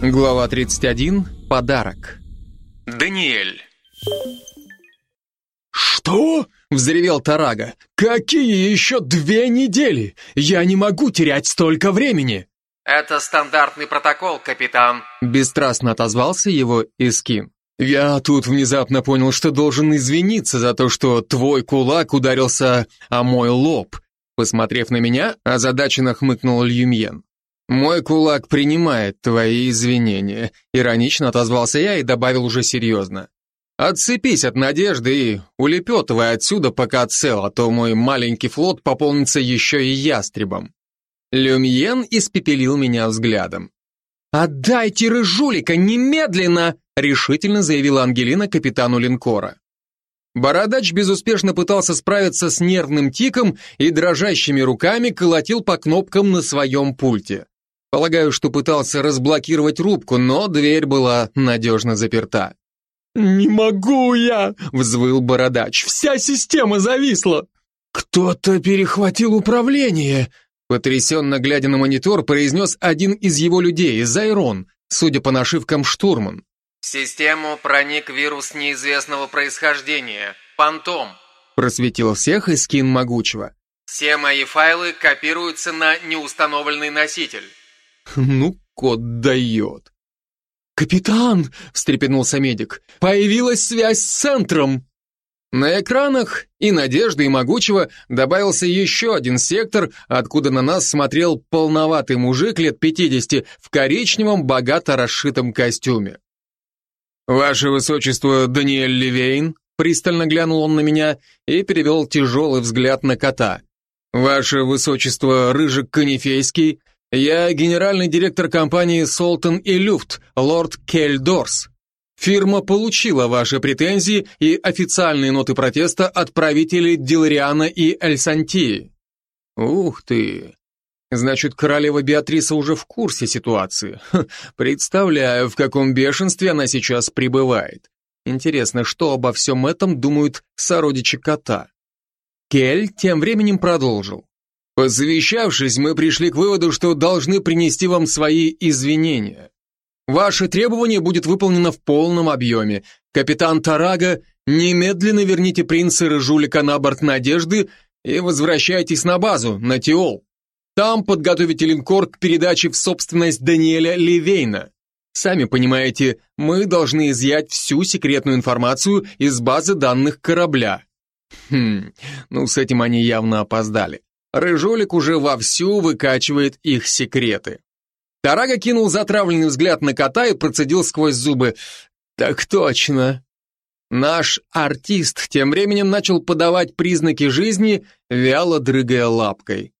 Глава 31. Подарок. Даниэль. «Что?» — взревел Тарага. «Какие еще две недели? Я не могу терять столько времени!» Это стандартный протокол, капитан. Бесстрастно отозвался его Искин. «Я тут внезапно понял, что должен извиниться за то, что твой кулак ударился о мой лоб». Посмотрев на меня, озадаченно хмыкнул Льюмьен. «Мой кулак принимает твои извинения», — иронично отозвался я и добавил уже серьезно. «Отцепись от надежды и улепетывай отсюда, пока цел, а то мой маленький флот пополнится еще и ястребом». Люмьен испепелил меня взглядом. «Отдайте рыжулика немедленно!» — решительно заявила Ангелина капитану линкора. Бородач безуспешно пытался справиться с нервным тиком и дрожащими руками колотил по кнопкам на своем пульте. Полагаю, что пытался разблокировать рубку, но дверь была надежно заперта. «Не могу я!» — взвыл Бородач. «Вся система зависла!» «Кто-то перехватил управление!» Потрясенно глядя на монитор, произнес один из его людей, Зайрон, судя по нашивкам штурман. В систему проник вирус неизвестного происхождения. Фантом. Просветил всех и скин могучего. Все мои файлы копируются на неустановленный носитель. Ну, кот дает. «Капитан!» — встрепенулся медик. «Появилась связь с центром!» На экранах и Надежды, и Могучего добавился еще один сектор, откуда на нас смотрел полноватый мужик лет 50 в коричневом, богато расшитом костюме. «Ваше Высочество Даниэль Ливейн», пристально глянул он на меня и перевел тяжелый взгляд на кота. «Ваше Высочество Рыжик Канифейский, я генеральный директор компании Солтон и Люфт, лорд Кельдорс. Фирма получила ваши претензии и официальные ноты протеста от правителей Дилариана и Эльсантии. Ух ты! Значит, королева Беатриса уже в курсе ситуации. Представляю, в каком бешенстве она сейчас пребывает. Интересно, что обо всем этом думают сородичи кота? Кель тем временем продолжил. Посовещавшись, мы пришли к выводу, что должны принести вам свои извинения. Ваше требование будет выполнено в полном объеме. Капитан Тарага, немедленно верните принца и жулика на борт Надежды и возвращайтесь на базу, на Тиол. Там подготовите линкор к передаче в собственность Даниэля Ливейна. Сами понимаете, мы должны изъять всю секретную информацию из базы данных корабля. Хм, ну с этим они явно опоздали. Рыжолик уже вовсю выкачивает их секреты. Тарага кинул затравленный взгляд на кота и процедил сквозь зубы. «Так точно». Наш артист тем временем начал подавать признаки жизни, вяло дрыгая лапкой.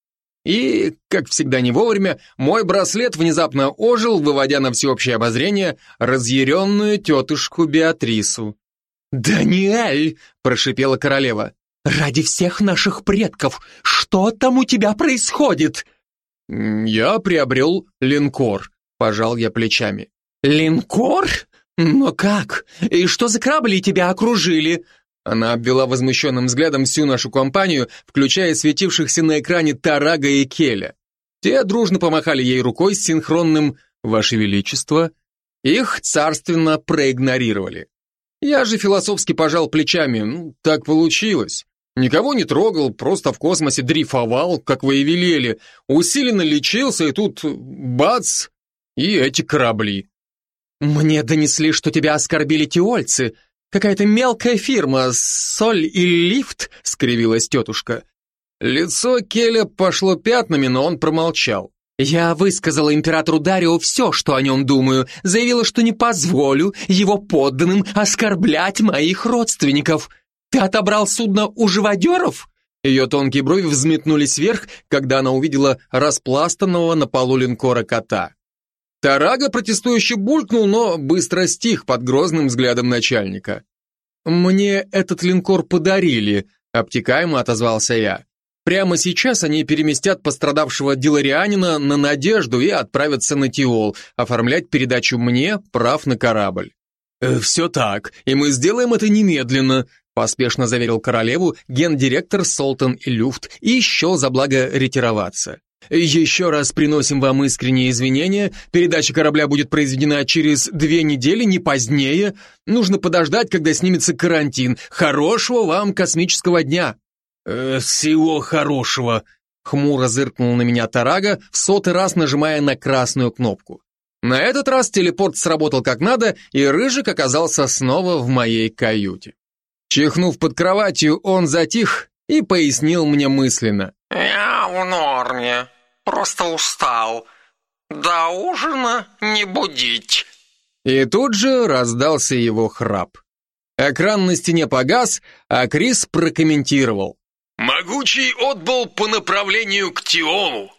И, как всегда не вовремя, мой браслет внезапно ожил, выводя на всеобщее обозрение разъяренную тетушку Беатрису. «Даниэль!» – прошипела королева. «Ради всех наших предков, что там у тебя происходит?» «Я приобрел линкор», – пожал я плечами. «Линкор? Но как? И что за корабли тебя окружили?» Она обвела возмущенным взглядом всю нашу компанию, включая светившихся на экране Тарага и Келя. Те дружно помахали ей рукой с синхронным «Ваше Величество». Их царственно проигнорировали. Я же философски пожал плечами, ну, так получилось. Никого не трогал, просто в космосе дрейфовал, как вы и велели, усиленно лечился, и тут бац, и эти корабли. Мне донесли, что тебя оскорбили тиольцы. Какая-то мелкая фирма, соль и лифт, скривилась тетушка. Лицо Келя пошло пятнами, но он промолчал. Я высказала императору Дарио все, что о нем думаю, заявила, что не позволю его подданным оскорблять моих родственников. Ты отобрал судно у живодеров?» Ее тонкие брови взметнулись вверх, когда она увидела распластанного на полу линкора кота. Тарага протестующе булькнул, но быстро стих под грозным взглядом начальника. «Мне этот линкор подарили», — обтекаемо отозвался я. «Прямо сейчас они переместят пострадавшего диларианина на Надежду и отправятся на Тиол, оформлять передачу мне прав на корабль». «Э, «Все так, и мы сделаем это немедленно», поспешно заверил королеву гендиректор Солтон и Люфт и еще за благо ретироваться. Еще раз приносим вам искренние извинения. Передача корабля будет произведена через две недели, не позднее. Нужно подождать, когда снимется карантин. Хорошего вам космического дня. Э, всего хорошего. Хмуро зыркнул на меня Тарага, в сотый раз нажимая на красную кнопку. На этот раз телепорт сработал как надо, и Рыжик оказался снова в моей каюте. Чихнув под кроватью, он затих и пояснил мне мысленно. «Я в норме, просто устал. До ужина не будить». И тут же раздался его храп. Экран на стене погас, а Крис прокомментировал. «Могучий отбыл по направлению к Тиолу.